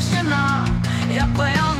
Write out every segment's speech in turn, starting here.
прощена, я поймал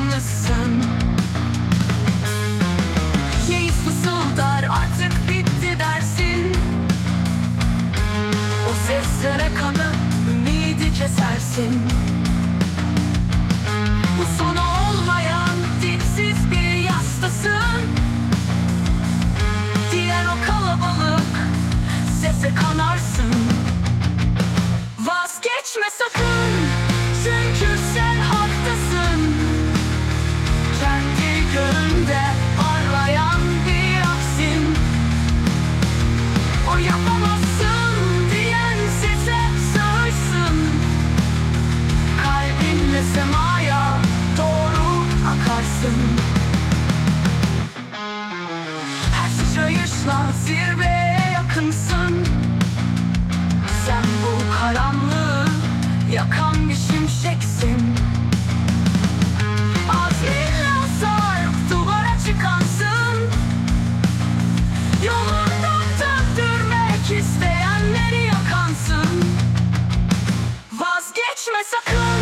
What's so cool?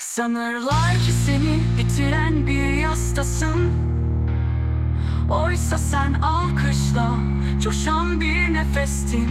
Sanırlar ki seni bitiren bir yastasın Oysa sen alkışla coşan bir nefestin.